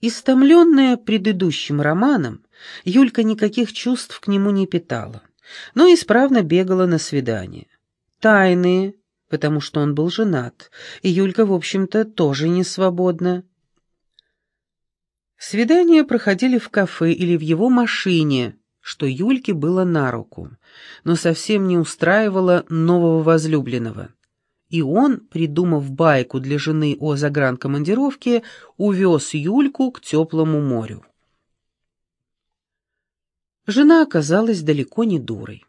Истомленная предыдущим романом, Юлька никаких чувств к нему не питала, но исправно бегала на свидания. Тайные, потому что он был женат, и Юлька, в общем-то, тоже не свободна. Свидания проходили в кафе или в его машине, что Юльке было на руку, но совсем не устраивало нового возлюбленного. И он, придумав байку для жены о загранкомандировке, увез Юльку к теплому морю. Жена оказалась далеко не дурой.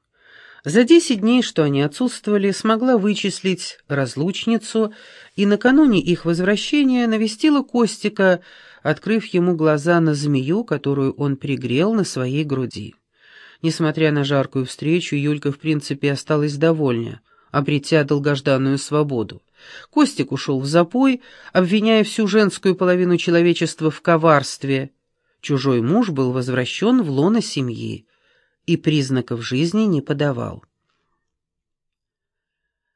За десять дней, что они отсутствовали, смогла вычислить разлучницу и накануне их возвращения навестила Костика, открыв ему глаза на змею, которую он пригрел на своей груди. Несмотря на жаркую встречу, Юлька в принципе осталась довольна, обретя долгожданную свободу. Костик ушел в запой, обвиняя всю женскую половину человечества в коварстве. Чужой муж был возвращен в лоно семьи и признаков жизни не подавал.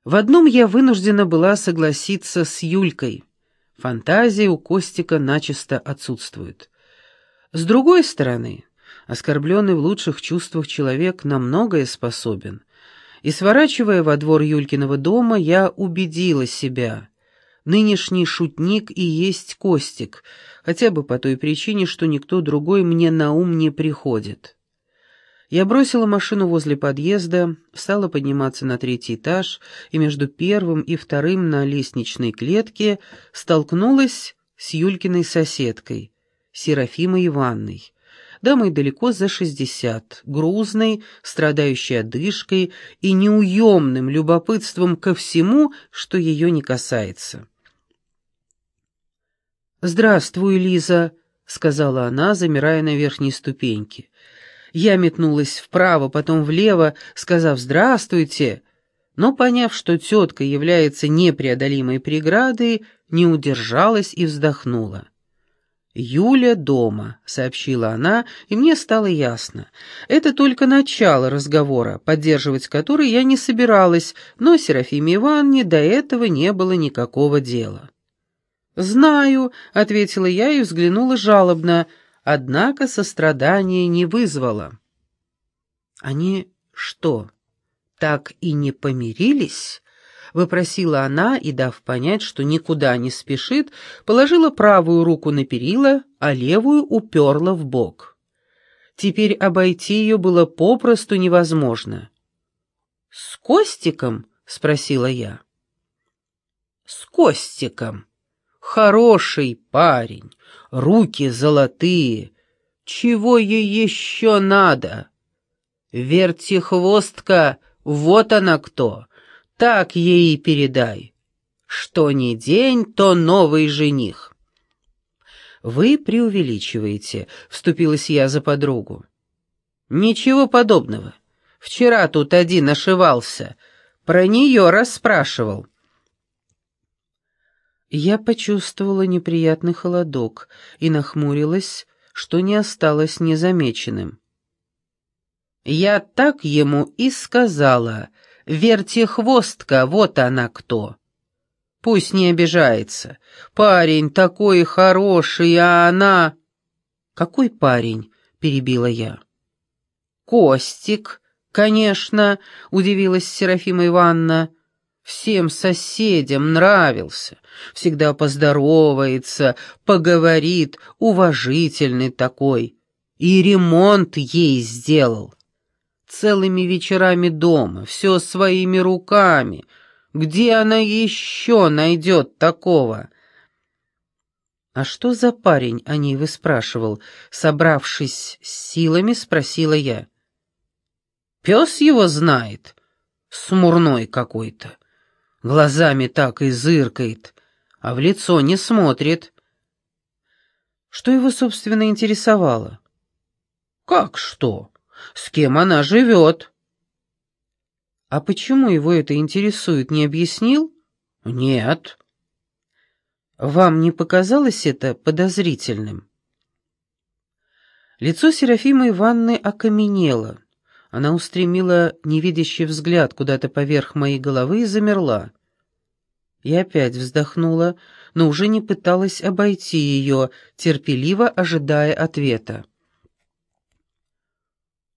В одном я вынуждена была согласиться с Юлькой. Фантазия у Костика начисто отсутствует. С другой стороны, оскорбленный в лучших чувствах человек на многое способен. И сворачивая во двор Юлькиного дома, я убедила себя. Нынешний шутник и есть Костик, хотя бы по той причине, что никто другой мне на ум не приходит. Я бросила машину возле подъезда, стала подниматься на третий этаж, и между первым и вторым на лестничной клетке столкнулась с Юлькиной соседкой, Серафимой Ивановной, дамой далеко за шестьдесят, грузной, страдающей одышкой и неуемным любопытством ко всему, что ее не касается. «Здравствуй, Лиза», — сказала она, замирая на верхней ступеньке. Я метнулась вправо, потом влево, сказав «здравствуйте», но, поняв, что тетка является непреодолимой преградой, не удержалась и вздохнула. «Юля дома», — сообщила она, и мне стало ясно. Это только начало разговора, поддерживать который я не собиралась, но Серафиме Ивановне до этого не было никакого дела. «Знаю», — ответила я и взглянула жалобно, — однако сострадания не вызвало. «Они что, так и не помирились?» — выпросила она и, дав понять, что никуда не спешит, положила правую руку на перила, а левую уперла в бок. Теперь обойти ее было попросту невозможно. «С Костиком?» — спросила я. «С Костиком. Хороший парень, руки золотые. Чего ей еще надо? Вертихвостка, вот она кто. Так ей и передай. Что ни день, то новый жених. «Вы преувеличиваете», — вступилась я за подругу. «Ничего подобного. Вчера тут один ошивался. Про нее расспрашивал. Я почувствовала неприятный холодок и нахмурилась, что не осталось незамеченным. «Я так ему и сказала. Вертихвостка, вот она кто!» «Пусть не обижается. Парень такой хороший, а она...» «Какой парень?» — перебила я. «Костик, конечно», — удивилась Серафима Ивановна. Всем соседям нравился, всегда поздоровается, поговорит, уважительный такой. И ремонт ей сделал. Целыми вечерами дома, все своими руками. Где она еще найдет такого? «А что за парень о ней выспрашивал?» Собравшись с силами, спросила я. «Пес его знает. Смурной какой-то глазами так и зыркает, а в лицо не смотрит. Что его, собственно, интересовало? Как что? С кем она живет? А почему его это интересует, не объяснил? Нет. Вам не показалось это подозрительным? Лицо Серафимы Ивановны окаменело. Она устремила невидящий взгляд куда-то поверх моей головы и замерла. Я опять вздохнула, но уже не пыталась обойти ее, терпеливо ожидая ответа.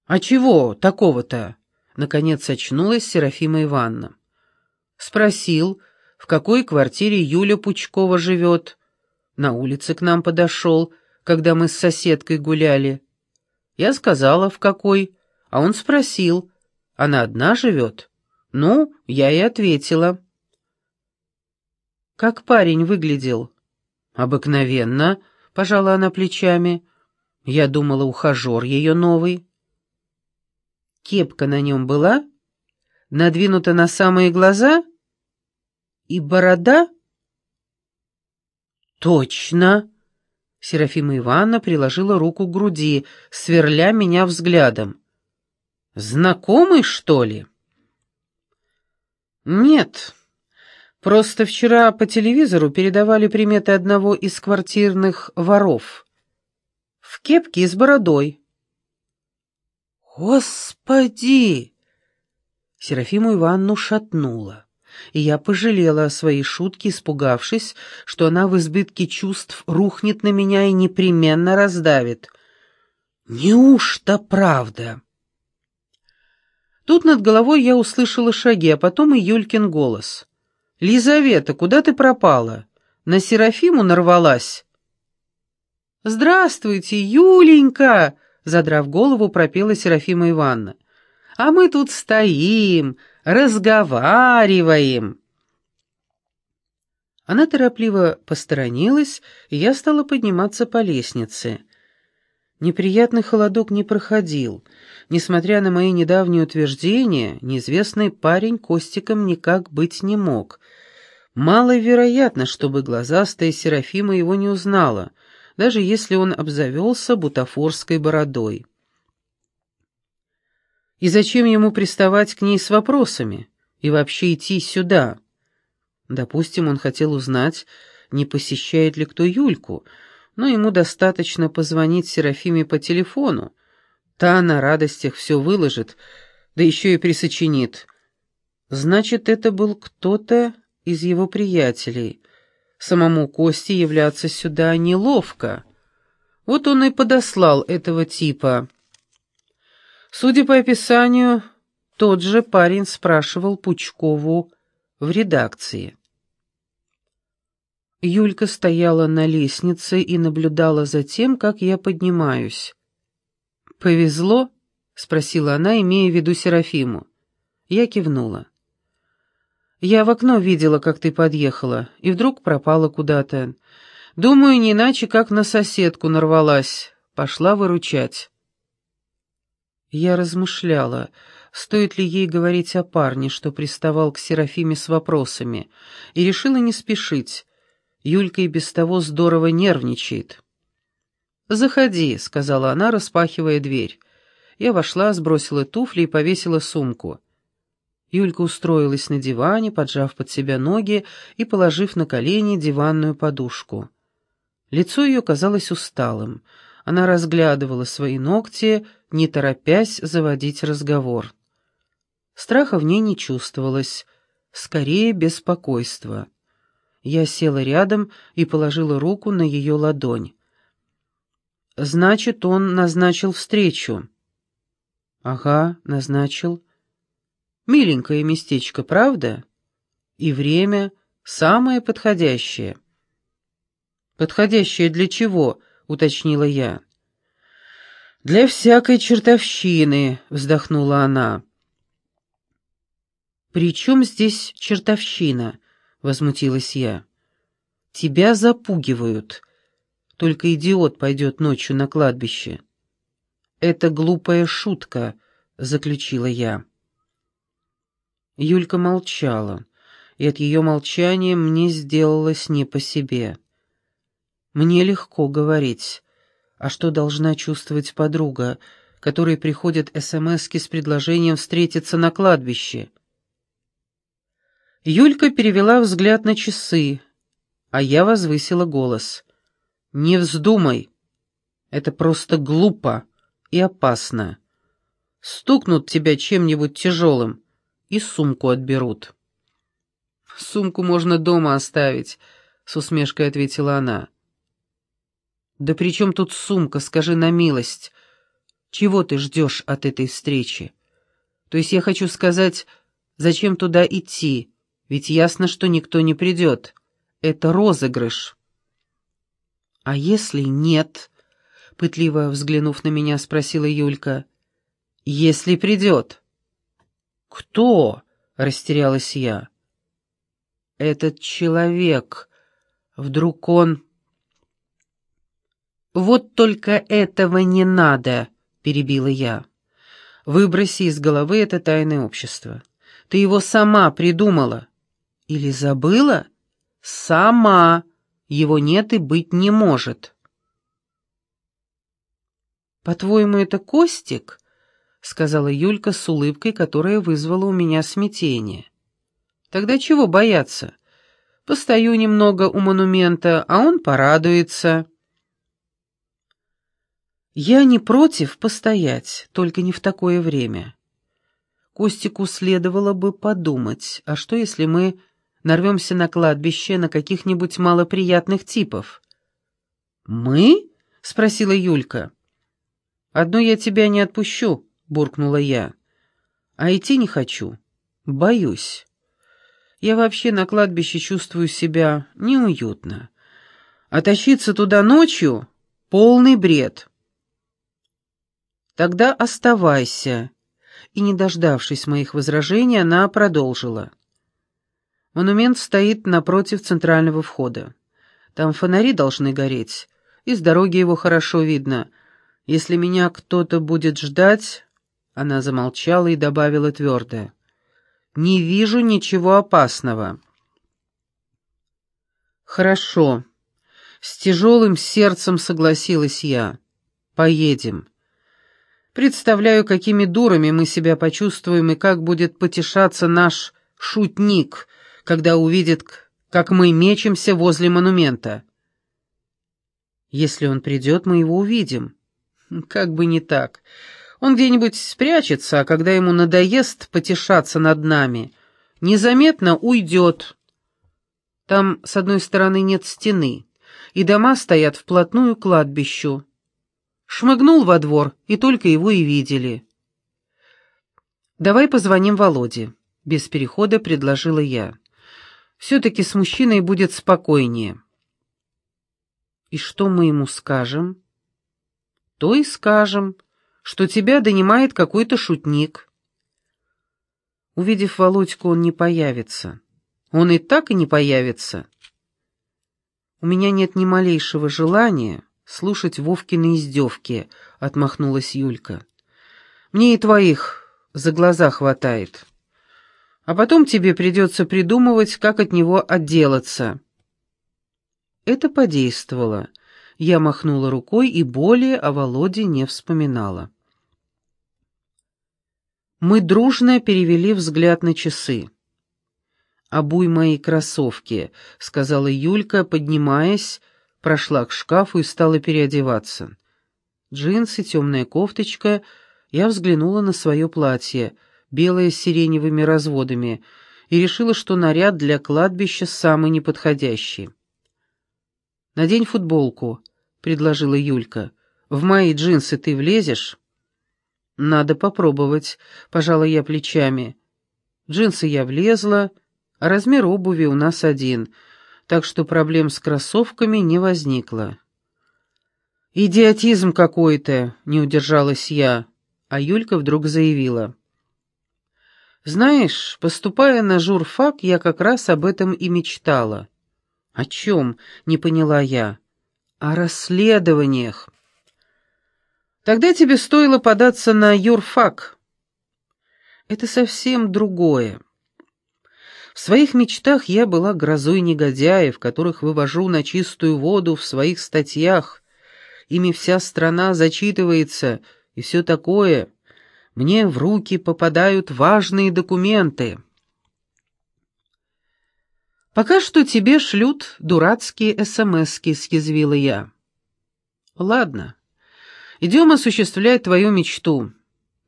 «А чего такого-то?» — наконец очнулась Серафима Ивановна. Спросил, в какой квартире Юля Пучкова живет. На улице к нам подошел, когда мы с соседкой гуляли. Я сказала, в какой, а он спросил, она одна живет? Ну, я и ответила. Как парень выглядел? Обыкновенно, пожала она плечами. Я думала, ухажер ее новый. Кепка на нем была? Надвинута на самые глаза? И борода? Точно! Серафима Ивановна приложила руку к груди, сверля меня взглядом. «Знакомый, что ли?» «Нет. Просто вчера по телевизору передавали приметы одного из квартирных воров. В кепке и с бородой». «Господи!» Серафиму Ивановну шатнула и я пожалела о своей шутке, испугавшись, что она в избытке чувств рухнет на меня и непременно раздавит. «Неужто правда?» Тут над головой я услышала шаги, а потом и Юлькин голос. «Лизавета, куда ты пропала? На Серафиму нарвалась?» «Здравствуйте, Юленька!» — задрав голову, пропела Серафима Ивановна. «А мы тут стоим, разговариваем!» Она торопливо посторонилась, и я стала подниматься по лестнице. Неприятный холодок не проходил. Несмотря на мои недавние утверждения, неизвестный парень Костиком никак быть не мог. Маловероятно, чтобы глазастая Серафима его не узнала, даже если он обзавелся бутафорской бородой. И зачем ему приставать к ней с вопросами? И вообще идти сюда? Допустим, он хотел узнать, не посещает ли кто Юльку, но ему достаточно позвонить Серафиме по телефону. Та на радостях все выложит, да еще и присочинит. Значит, это был кто-то из его приятелей. Самому Косте являться сюда неловко. Вот он и подослал этого типа. Судя по описанию, тот же парень спрашивал Пучкову в редакции. Юлька стояла на лестнице и наблюдала за тем, как я поднимаюсь. «Повезло?» — спросила она, имея в виду Серафиму. Я кивнула. «Я в окно видела, как ты подъехала, и вдруг пропала куда-то. Думаю, не иначе, как на соседку нарвалась. Пошла выручать». Я размышляла, стоит ли ей говорить о парне, что приставал к Серафиме с вопросами, и решила не спешить. Юлька и без того здорово нервничает. «Заходи», — сказала она, распахивая дверь. Я вошла, сбросила туфли и повесила сумку. Юлька устроилась на диване, поджав под себя ноги и положив на колени диванную подушку. Лицо ее казалось усталым. Она разглядывала свои ногти, не торопясь заводить разговор. Страха в ней не чувствовалось, скорее беспокойство. Я села рядом и положила руку на ее ладонь. «Значит, он назначил встречу». «Ага, назначил. Миленькое местечко, правда? И время самое подходящее». «Подходящее для чего?» — уточнила я. «Для всякой чертовщины», — вздохнула она. «При чем здесь чертовщина?» — возмутилась я. «Тебя запугивают. Только идиот пойдет ночью на кладбище». «Это глупая шутка», — заключила я. Юлька молчала, и от ее молчания мне сделалось не по себе. Мне легко говорить. А что должна чувствовать подруга, которой приходят СМСки с предложением встретиться на кладбище? Юлька перевела взгляд на часы, а я возвысила голос. «Не вздумай. Это просто глупо и опасно. Стукнут тебя чем-нибудь тяжелым и сумку отберут». «Сумку можно дома оставить», — с усмешкой ответила она. «Да при чем тут сумка, скажи на милость? Чего ты ждешь от этой встречи? То есть я хочу сказать, зачем туда идти, ведь ясно, что никто не придет. Это розыгрыш». «А если нет?» — пытливо взглянув на меня, спросила Юлька. «Если придет». «Кто?» — растерялась я. «Этот человек. Вдруг он...» «Вот только этого не надо», — перебила я. «Выброси из головы это тайное общество. Ты его сама придумала. Или забыла? Сама. Его нет и быть не может». «По-твоему, это Костик?» — сказала Юлька с улыбкой, которая вызвала у меня смятение. «Тогда чего бояться? Постою немного у монумента, а он порадуется». Я не против постоять, только не в такое время. Костику следовало бы подумать, а что если мы нарвемся на кладбище на каких-нибудь малоприятных типов? «Мы?» — спросила Юлька. «Одну я тебя не отпущу», — буркнула я. «А идти не хочу. Боюсь. Я вообще на кладбище чувствую себя неуютно. А тащиться туда ночью — полный бред». «Тогда оставайся». И, не дождавшись моих возражений, она продолжила. «Монумент стоит напротив центрального входа. Там фонари должны гореть, и с дороги его хорошо видно. Если меня кто-то будет ждать...» Она замолчала и добавила твердо. «Не вижу ничего опасного». «Хорошо». С тяжелым сердцем согласилась я. «Поедем». Представляю, какими дурами мы себя почувствуем и как будет потешаться наш шутник, когда увидит, как мы мечемся возле монумента. Если он придет, мы его увидим. Как бы не так. Он где-нибудь спрячется, а когда ему надоест потешаться над нами, незаметно уйдет. Там, с одной стороны, нет стены, и дома стоят вплотную к кладбищу. Шмыгнул во двор, и только его и видели. «Давай позвоним Володе», — без перехода предложила я. «Все-таки с мужчиной будет спокойнее». «И что мы ему скажем?» «То и скажем, что тебя донимает какой-то шутник». Увидев Володьку, он не появится. Он и так и не появится. У меня нет ни малейшего желания слушать Вовкины издевки», — отмахнулась Юлька. «Мне и твоих за глаза хватает. А потом тебе придется придумывать, как от него отделаться». Это подействовало. Я махнула рукой и более о Володе не вспоминала. Мы дружно перевели взгляд на часы. «Обуй мои кроссовки», — сказала Юлька, поднимаясь, прошла к шкафу и стала переодеваться. Джинсы, темная кофточка, я взглянула на свое платье, белое с сиреневыми разводами, и решила, что наряд для кладбища самый неподходящий. «Надень футболку», — предложила Юлька. «В мои джинсы ты влезешь?» «Надо попробовать», — пожала я плечами. джинсы я влезла, а размер обуви у нас один — так что проблем с кроссовками не возникло. «Идиотизм какой-то!» — не удержалась я, а Юлька вдруг заявила. «Знаешь, поступая на журфак, я как раз об этом и мечтала». «О чем?» — не поняла я. «О расследованиях». «Тогда тебе стоило податься на юрфак». «Это совсем другое. В своих мечтах я была грозой негодяев, которых вывожу на чистую воду в своих статьях. Ими вся страна зачитывается, и все такое. Мне в руки попадают важные документы. «Пока что тебе шлют дурацкие СМСки», — съязвила я. «Ладно, идем осуществлять твою мечту.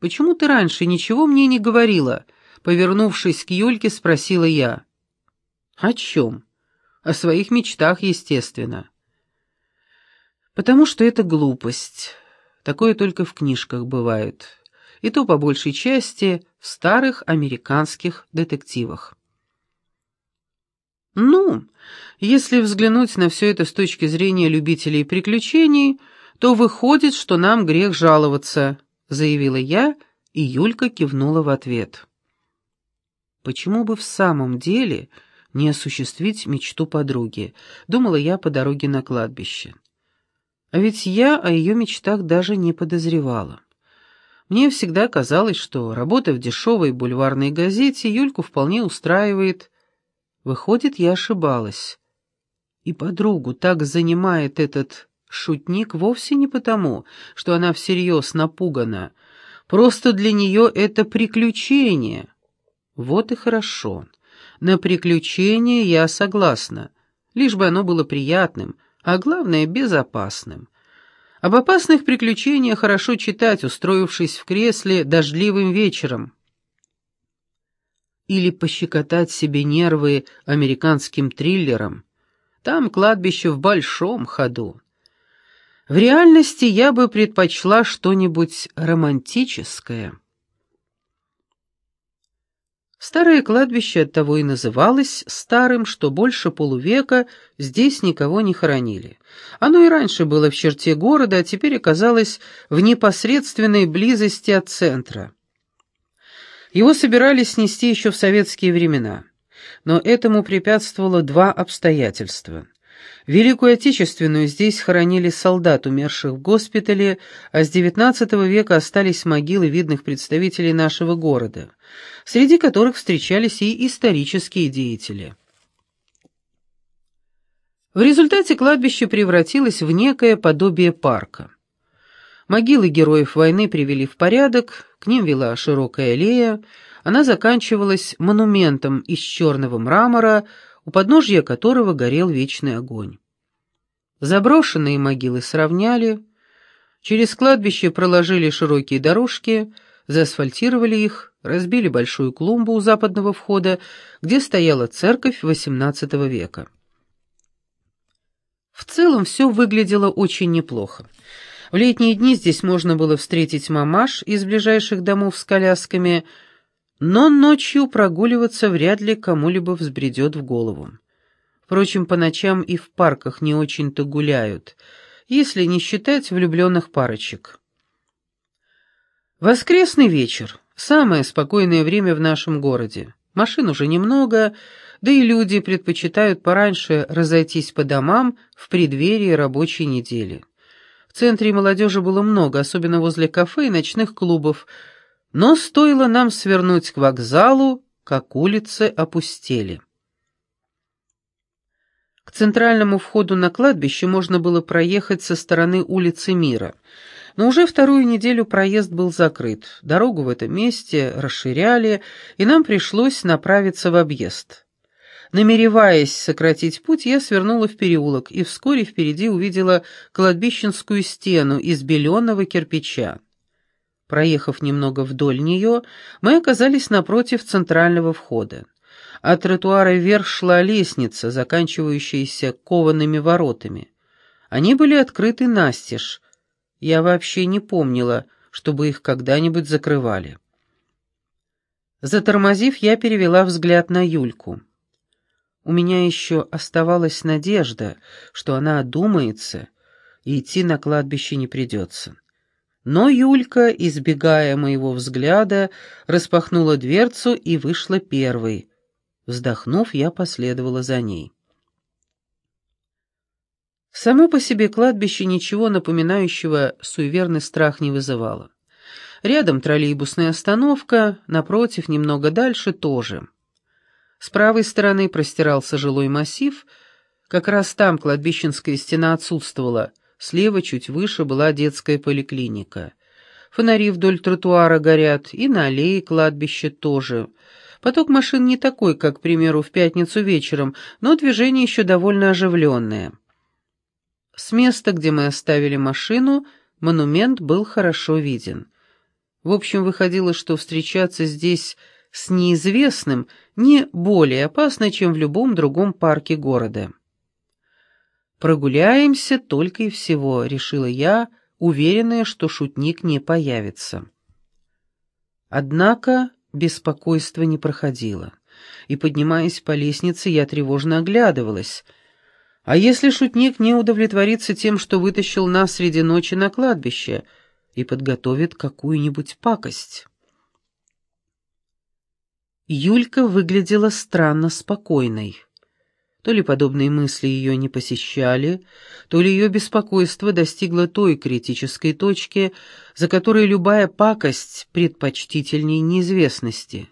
Почему ты раньше ничего мне не говорила?» Повернувшись к Юльке, спросила я. «О чем? О своих мечтах, естественно. Потому что это глупость. Такое только в книжках бывает. И то по большей части в старых американских детективах. Ну, если взглянуть на все это с точки зрения любителей приключений, то выходит, что нам грех жаловаться, заявила я, и Юлька кивнула в ответ. Почему бы в самом деле не осуществить мечту подруги, думала я по дороге на кладбище. А ведь я о ее мечтах даже не подозревала. Мне всегда казалось, что работа в дешевой бульварной газете Юльку вполне устраивает. Выходит, я ошибалась. И подругу так занимает этот шутник вовсе не потому, что она всерьез напугана. Просто для нее это приключение. Вот и хорошо. На приключение я согласна, лишь бы оно было приятным, а главное — безопасным. Об опасных приключениях хорошо читать, устроившись в кресле дождливым вечером. Или пощекотать себе нервы американским триллером. Там кладбище в большом ходу. В реальности я бы предпочла что-нибудь романтическое. Старое кладбище оттого и называлось старым, что больше полувека здесь никого не хоронили. Оно и раньше было в черте города, а теперь оказалось в непосредственной близости от центра. Его собирались снести еще в советские времена, но этому препятствовало два обстоятельства. Великую Отечественную здесь хоронили солдат, умерших в госпитале, а с XIX века остались могилы видных представителей нашего города, среди которых встречались и исторические деятели. В результате кладбище превратилось в некое подобие парка. Могилы героев войны привели в порядок, к ним вела широкая аллея, она заканчивалась монументом из черного мрамора, у подножья которого горел вечный огонь. Заброшенные могилы сравняли, через кладбище проложили широкие дорожки, заасфальтировали их, разбили большую клумбу у западного входа, где стояла церковь XVIII века. В целом все выглядело очень неплохо. В летние дни здесь можно было встретить мамаш из ближайших домов с колясками – но ночью прогуливаться вряд ли кому-либо взбредет в голову. Впрочем, по ночам и в парках не очень-то гуляют, если не считать влюбленных парочек. Воскресный вечер — самое спокойное время в нашем городе. Машин уже немного, да и люди предпочитают пораньше разойтись по домам в преддверии рабочей недели. В центре молодежи было много, особенно возле кафе и ночных клубов — но стоило нам свернуть к вокзалу, как улицы опустели. К центральному входу на кладбище можно было проехать со стороны улицы Мира, но уже вторую неделю проезд был закрыт, дорогу в этом месте расширяли, и нам пришлось направиться в объезд. Намереваясь сократить путь, я свернула в переулок и вскоре впереди увидела кладбищенскую стену из беленого кирпича. Проехав немного вдоль нее, мы оказались напротив центрального входа. От тротуара вверх шла лестница, заканчивающаяся коваными воротами. Они были открыты настежь. Я вообще не помнила, чтобы их когда-нибудь закрывали. Затормозив, я перевела взгляд на Юльку. У меня еще оставалась надежда, что она одумается, и идти на кладбище не придется. Но Юлька, избегая моего взгляда, распахнула дверцу и вышла первой. Вздохнув, я последовала за ней. Само по себе кладбище ничего напоминающего суеверный страх не вызывало. Рядом троллейбусная остановка, напротив, немного дальше, тоже. С правой стороны простирался жилой массив, как раз там кладбищенская стена отсутствовала — Слева, чуть выше, была детская поликлиника. Фонари вдоль тротуара горят, и на аллее кладбище тоже. Поток машин не такой, как, к примеру, в пятницу вечером, но движение еще довольно оживленное. С места, где мы оставили машину, монумент был хорошо виден. В общем, выходило, что встречаться здесь с неизвестным не более опасно, чем в любом другом парке города. «Прогуляемся только и всего», — решила я, уверенная, что шутник не появится. Однако беспокойство не проходило, и, поднимаясь по лестнице, я тревожно оглядывалась. А если шутник не удовлетворится тем, что вытащил нас среди ночи на кладбище, и подготовит какую-нибудь пакость? Юлька выглядела странно спокойной. То ли подобные мысли ее не посещали, то ли ее беспокойство достигло той критической точки, за которой любая пакость предпочтительней неизвестности.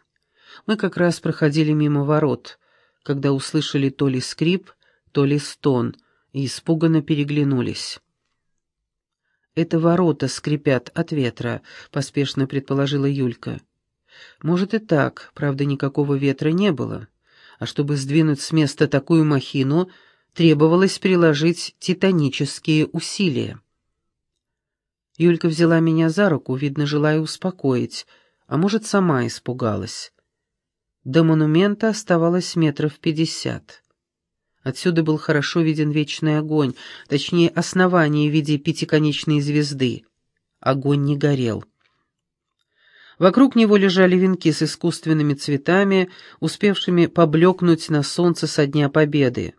Мы как раз проходили мимо ворот, когда услышали то ли скрип, то ли стон, и испуганно переглянулись. «Это ворота скрипят от ветра», — поспешно предположила Юлька. «Может и так, правда, никакого ветра не было» а чтобы сдвинуть с места такую махину, требовалось приложить титанические усилия. Юлька взяла меня за руку, видно, желая успокоить, а может, сама испугалась. До монумента оставалось метров пятьдесят. Отсюда был хорошо виден вечный огонь, точнее, основание в виде пятиконечной звезды. Огонь не горел. Вокруг него лежали венки с искусственными цветами, успевшими поблекнуть на солнце со Дня Победы.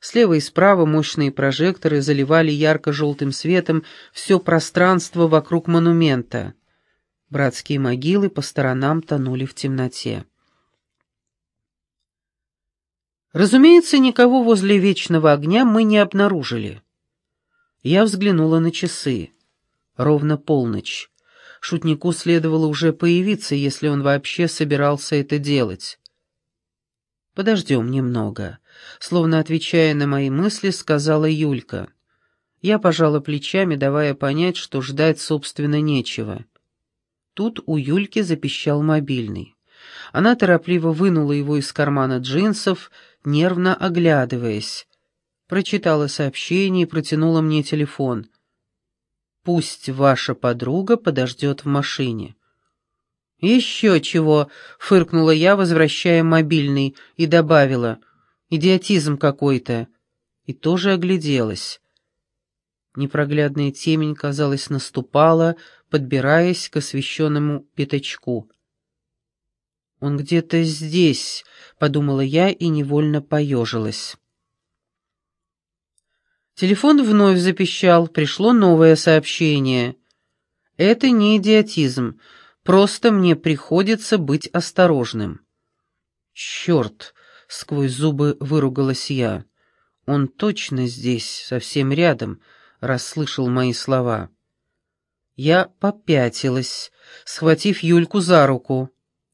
Слева и справа мощные прожекторы заливали ярко-желтым светом все пространство вокруг монумента. Братские могилы по сторонам тонули в темноте. Разумеется, никого возле вечного огня мы не обнаружили. Я взглянула на часы. Ровно полночь шутнику следовало уже появиться, если он вообще собирался это делать. «Подождем немного», — словно отвечая на мои мысли, сказала Юлька. Я пожала плечами, давая понять, что ждать, собственно, нечего. Тут у Юльки запищал мобильный. Она торопливо вынула его из кармана джинсов, нервно оглядываясь. Прочитала сообщение и протянула мне телефон. Пусть ваша подруга подождет в машине». «Еще чего!» — фыркнула я, возвращая мобильный, и добавила. «Идиотизм какой-то!» И тоже огляделась. Непроглядная темень, казалось, наступала, подбираясь к освещенному пятачку. «Он где-то здесь», — подумала я и невольно поежилась. Телефон вновь запищал, пришло новое сообщение. «Это не идиотизм, просто мне приходится быть осторожным». «Черт!» — сквозь зубы выругалась я. «Он точно здесь, совсем рядом», — расслышал мои слова. Я попятилась, схватив Юльку за руку.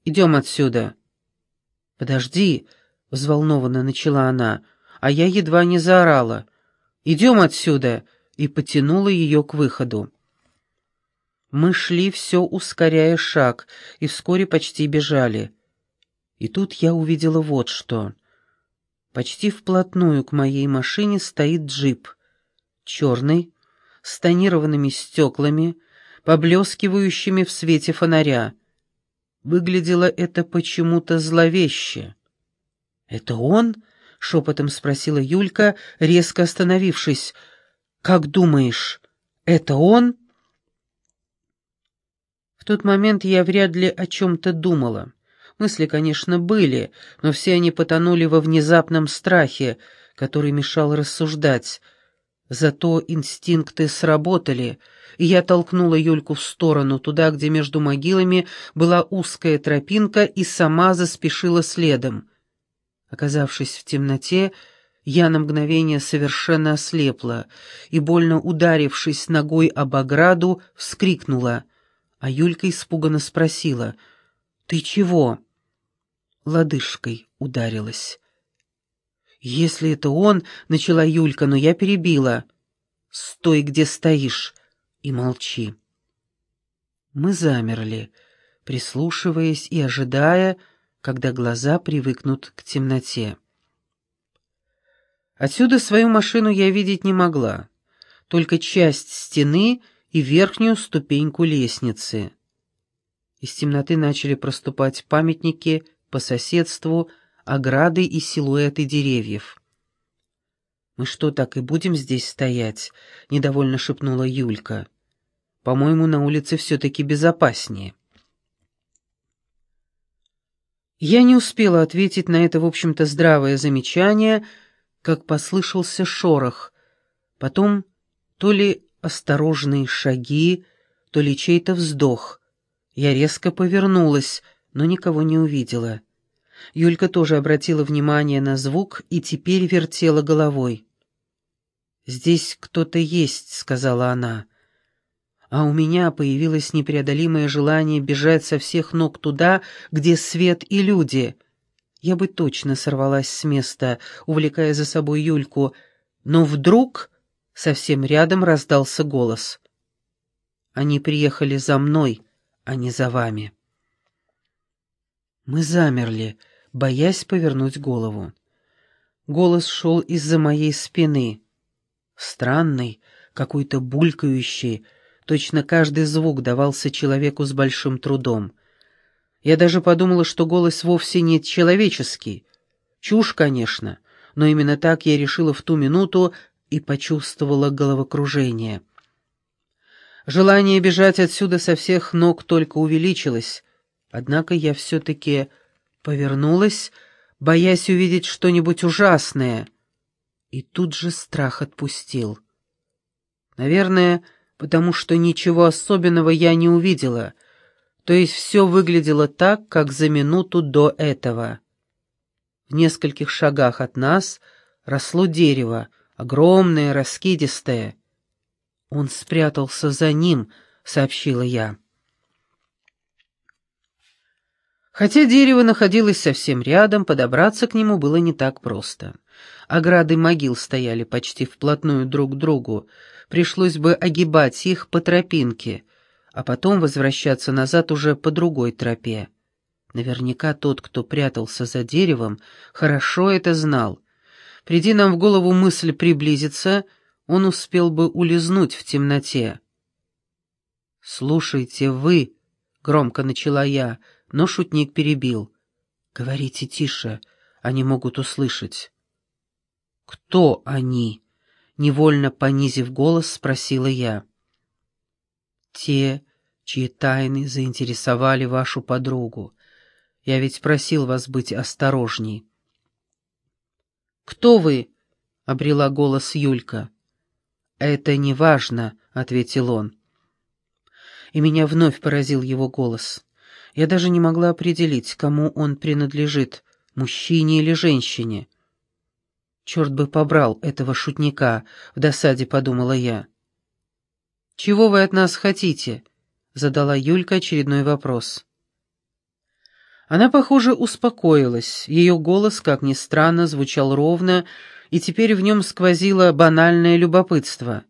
«Идем отсюда». «Подожди», — взволнованно начала она, а я едва не заорала — Идем отсюда!» и потянула ее к выходу. Мы шли все ускоряя шаг и вскоре почти бежали. И тут я увидела вот что. Почти вплотную к моей машине стоит джип. Черный, с тонированными стеклами, поблескивающими в свете фонаря. Выглядело это почему-то зловеще. «Это он?» — шепотом спросила Юлька, резко остановившись. «Как думаешь, это он?» В тот момент я вряд ли о чем-то думала. Мысли, конечно, были, но все они потонули во внезапном страхе, который мешал рассуждать. Зато инстинкты сработали, и я толкнула Юльку в сторону, туда, где между могилами была узкая тропинка, и сама заспешила следом. Оказавшись в темноте, я на мгновение совершенно ослепла и, больно ударившись ногой об ограду, вскрикнула, а Юлька испуганно спросила «Ты чего?» Лодыжкой ударилась. «Если это он...» — начала Юлька, но я перебила. «Стой, где стоишь, и молчи». Мы замерли, прислушиваясь и ожидая, когда глаза привыкнут к темноте. Отсюда свою машину я видеть не могла, только часть стены и верхнюю ступеньку лестницы. Из темноты начали проступать памятники по соседству, ограды и силуэты деревьев. «Мы что, так и будем здесь стоять?» — недовольно шепнула Юлька. «По-моему, на улице все-таки безопаснее». Я не успела ответить на это, в общем-то, здравое замечание, как послышался шорох. Потом то ли осторожные шаги, то ли чей-то вздох. Я резко повернулась, но никого не увидела. Юлька тоже обратила внимание на звук и теперь вертела головой. «Здесь кто-то есть», — сказала она. А у меня появилось непреодолимое желание бежать со всех ног туда, где свет и люди. Я бы точно сорвалась с места, увлекая за собой Юльку, но вдруг совсем рядом раздался голос. «Они приехали за мной, а не за вами». Мы замерли, боясь повернуть голову. Голос шел из-за моей спины — странный, какой-то булькающий, точно каждый звук давался человеку с большим трудом. Я даже подумала, что голос вовсе не человеческий. Чушь, конечно, но именно так я решила в ту минуту и почувствовала головокружение. Желание бежать отсюда со всех ног только увеличилось, однако я все-таки повернулась, боясь увидеть что-нибудь ужасное — и тут же страх отпустил. Наверное, потому что ничего особенного я не увидела, то есть все выглядело так, как за минуту до этого. В нескольких шагах от нас росло дерево, огромное, раскидистое. «Он спрятался за ним», — сообщила я. Хотя дерево находилось совсем рядом, подобраться к нему было не так просто. Ограды могил стояли почти вплотную друг к другу. Пришлось бы огибать их по тропинке, а потом возвращаться назад уже по другой тропе. Наверняка тот, кто прятался за деревом, хорошо это знал. Приди нам в голову мысль приблизиться, он успел бы улизнуть в темноте. «Слушайте вы», — громко начала я, но шутник перебил. «Говорите тише, они могут услышать». «Кто они?» — невольно понизив голос, спросила я. «Те, чьи тайны заинтересовали вашу подругу. Я ведь просил вас быть осторожней». «Кто вы?» — обрела голос Юлька. «Это не важно», — ответил он. И меня вновь поразил его голос. Я даже не могла определить, кому он принадлежит, мужчине или женщине. Черт бы побрал этого шутника, в досаде подумала я. «Чего вы от нас хотите?» — задала Юлька очередной вопрос. Она, похоже, успокоилась. Ее голос, как ни странно, звучал ровно, и теперь в нем сквозило банальное любопытство.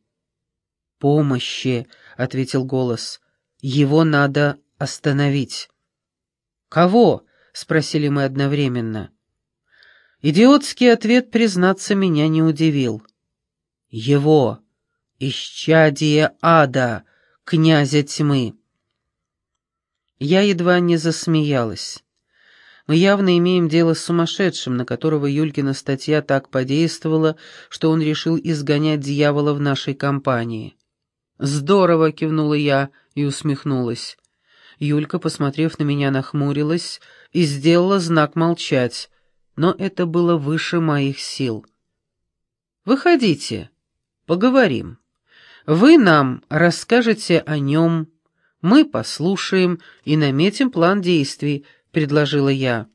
«Помощи», — ответил голос. «Его надо остановить». «Кого?» — спросили мы одновременно. Идиотский ответ, признаться, меня не удивил. Его, исчадие ада, князя тьмы. Я едва не засмеялась. Мы явно имеем дело с сумасшедшим, на которого Юлькина статья так подействовала, что он решил изгонять дьявола в нашей компании. «Здорово!» — кивнула я и усмехнулась. Юлька, посмотрев на меня, нахмурилась и сделала знак молчать, но это было выше моих сил. «Выходите, поговорим. Вы нам расскажете о нем, мы послушаем и наметим план действий», — предложила я.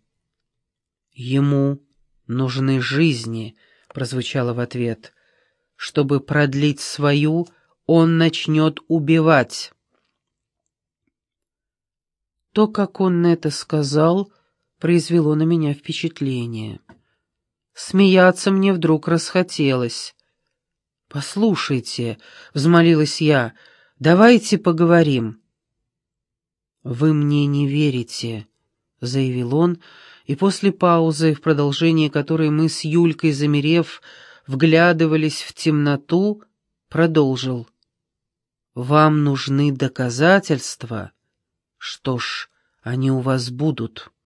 «Ему нужны жизни», — прозвучало в ответ. «Чтобы продлить свою, он начнет убивать». То, как он это сказал, — произвело на меня впечатление. Смеяться мне вдруг расхотелось. «Послушайте», — взмолилась я, — «давайте поговорим». «Вы мне не верите», — заявил он, и после паузы, в продолжении которой мы с Юлькой, замерев, вглядывались в темноту, продолжил. «Вам нужны доказательства? Что ж, они у вас будут».